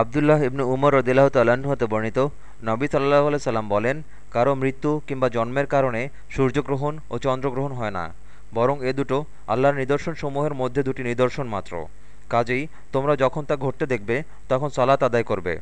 আবদুল্লাহ ইবনু উমর রদিল্লাহ তাল্লাহ্ন হতে বর্ণিত, নবী সাল্লাহ সাল্লাম বলেন, কারও মৃত্যু কিংবা জন্মের কারণে সূর্যগ্রহণ ও চন্দ্রগ্রহণ হয় না, বরং এ দুটো আল্লাহর নিদর্শনসমূহের মধ্যে দুটি নিদর্শন মাত্র। কাজেই তোমরা যখন তা ঘটতে দেখবে, তখন সালাত আদায় করবে।